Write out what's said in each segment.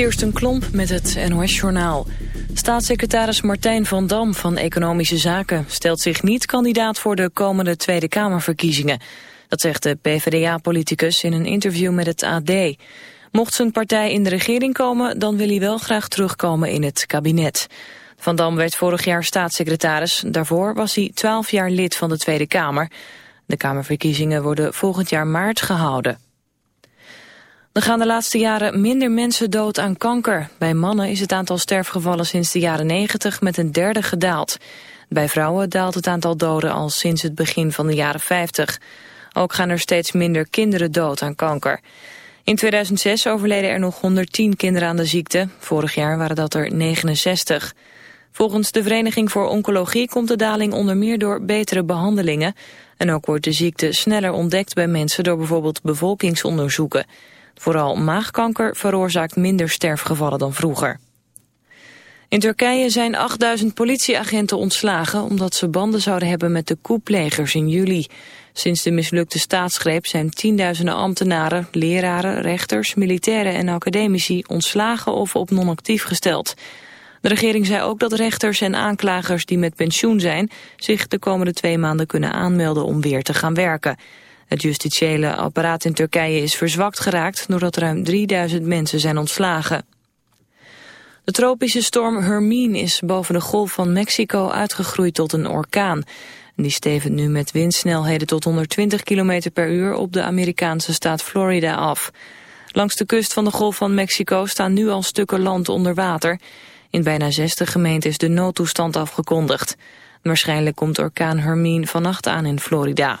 Kirsten Klomp met het NOS-journaal. Staatssecretaris Martijn van Dam van Economische Zaken... stelt zich niet kandidaat voor de komende Tweede Kamerverkiezingen. Dat zegt de PvdA-politicus in een interview met het AD. Mocht zijn partij in de regering komen... dan wil hij wel graag terugkomen in het kabinet. Van Dam werd vorig jaar staatssecretaris. Daarvoor was hij twaalf jaar lid van de Tweede Kamer. De Kamerverkiezingen worden volgend jaar maart gehouden. Er gaan de laatste jaren minder mensen dood aan kanker. Bij mannen is het aantal sterfgevallen sinds de jaren 90 met een derde gedaald. Bij vrouwen daalt het aantal doden al sinds het begin van de jaren 50. Ook gaan er steeds minder kinderen dood aan kanker. In 2006 overleden er nog 110 kinderen aan de ziekte. Vorig jaar waren dat er 69. Volgens de Vereniging voor Oncologie komt de daling onder meer door betere behandelingen. En ook wordt de ziekte sneller ontdekt bij mensen door bijvoorbeeld bevolkingsonderzoeken. Vooral maagkanker veroorzaakt minder sterfgevallen dan vroeger. In Turkije zijn 8000 politieagenten ontslagen omdat ze banden zouden hebben met de koeplegers in juli. Sinds de mislukte staatsgreep zijn tienduizenden ambtenaren, leraren, rechters, militairen en academici ontslagen of op non-actief gesteld. De regering zei ook dat rechters en aanklagers die met pensioen zijn zich de komende twee maanden kunnen aanmelden om weer te gaan werken. Het justitiële apparaat in Turkije is verzwakt geraakt doordat ruim 3000 mensen zijn ontslagen. De tropische storm Hermine is boven de golf van Mexico uitgegroeid tot een orkaan. Die stevend nu met windsnelheden tot 120 km per uur op de Amerikaanse staat Florida af. Langs de kust van de golf van Mexico staan nu al stukken land onder water. In bijna 60 gemeenten is de noodtoestand afgekondigd. Waarschijnlijk komt orkaan Hermine vannacht aan in Florida.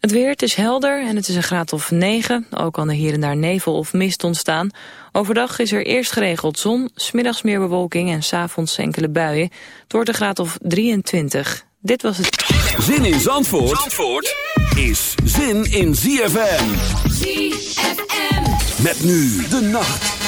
Het weer, het is helder en het is een graad of 9. Ook kan er hier en daar nevel of mist ontstaan. Overdag is er eerst geregeld zon, smiddags meer bewolking en s'avonds enkele buien. Het wordt een graad of 23. Dit was het... Zin in Zandvoort, Zandvoort is zin in ZFM. ZFM. Met nu de nacht.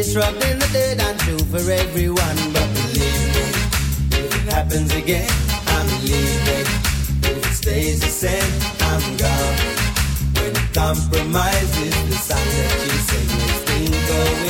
Face rubbed in the dirt and true for everyone. But believe me, if it happens again, I'm leaving. If it stays the same, I'm gone. When it compromises the song that you sing, it's going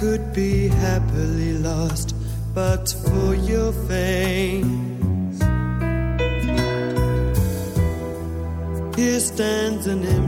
Could be happily lost, but for your face. Here stands an empty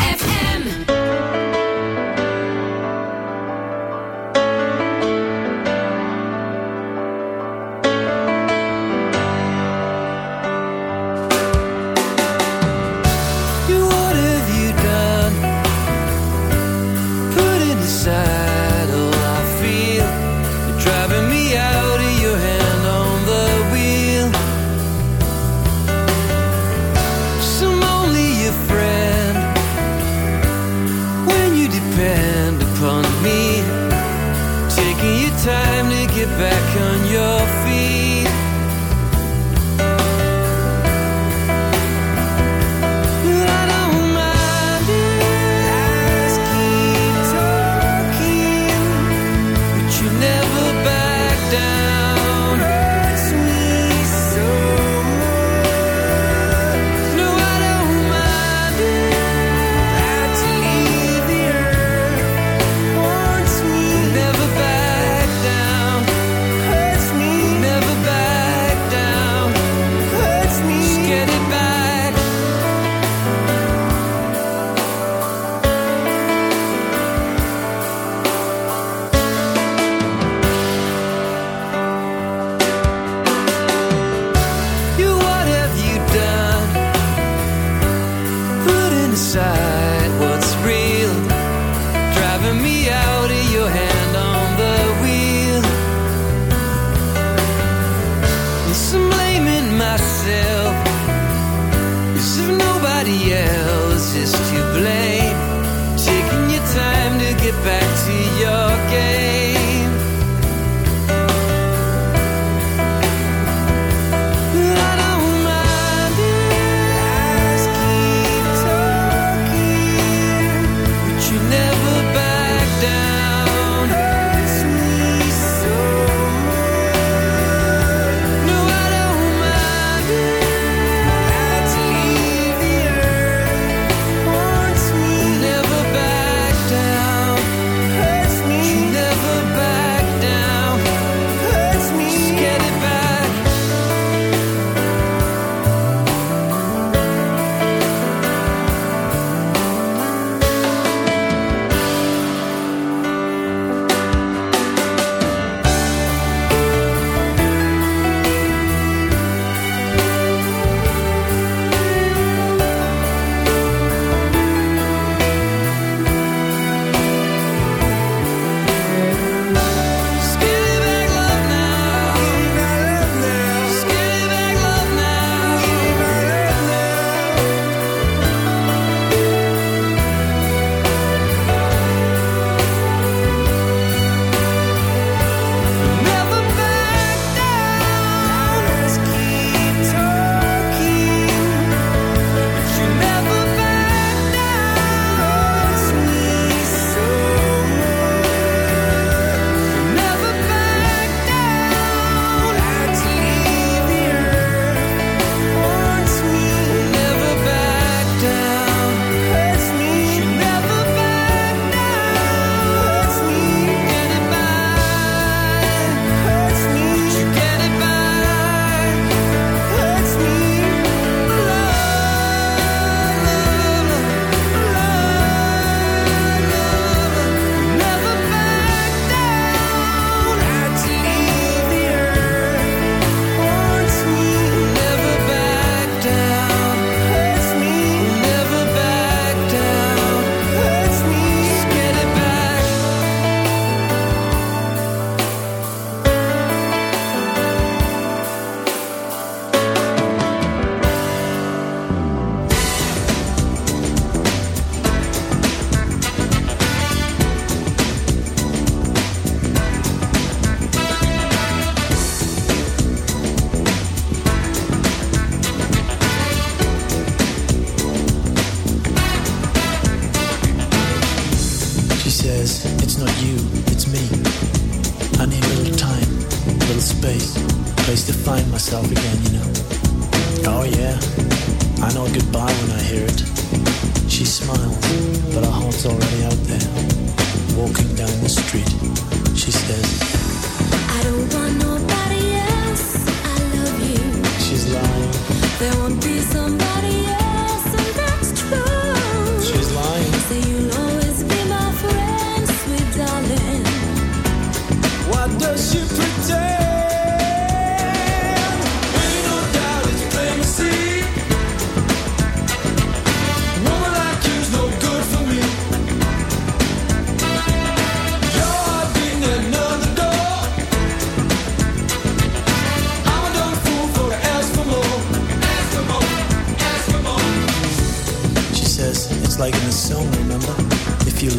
driving me out of your hand on the wheel. Yes, I'm blaming myself. Yes, if nobody else.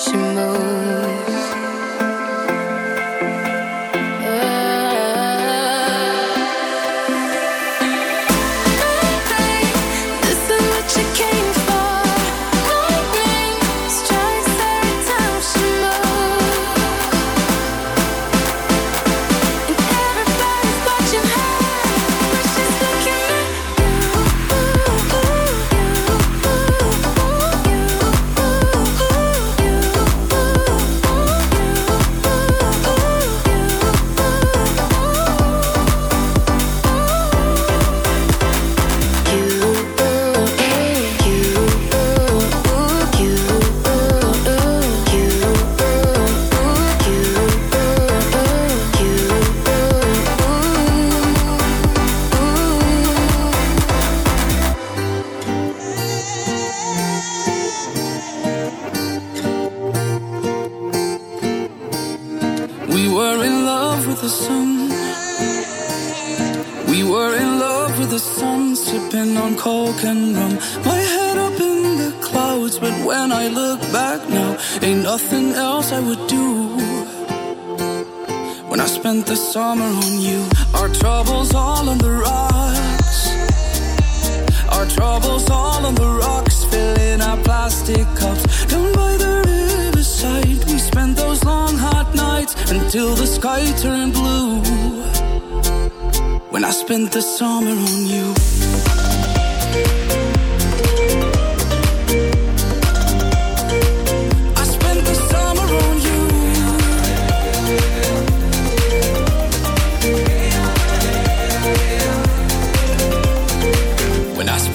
she moves.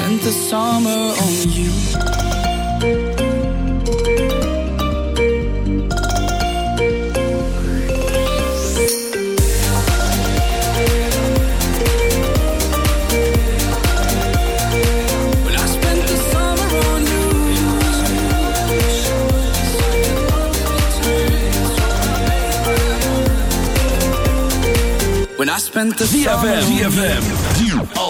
Spent the summer on you. When I spent the ZFM, summer ZFM, ZFM.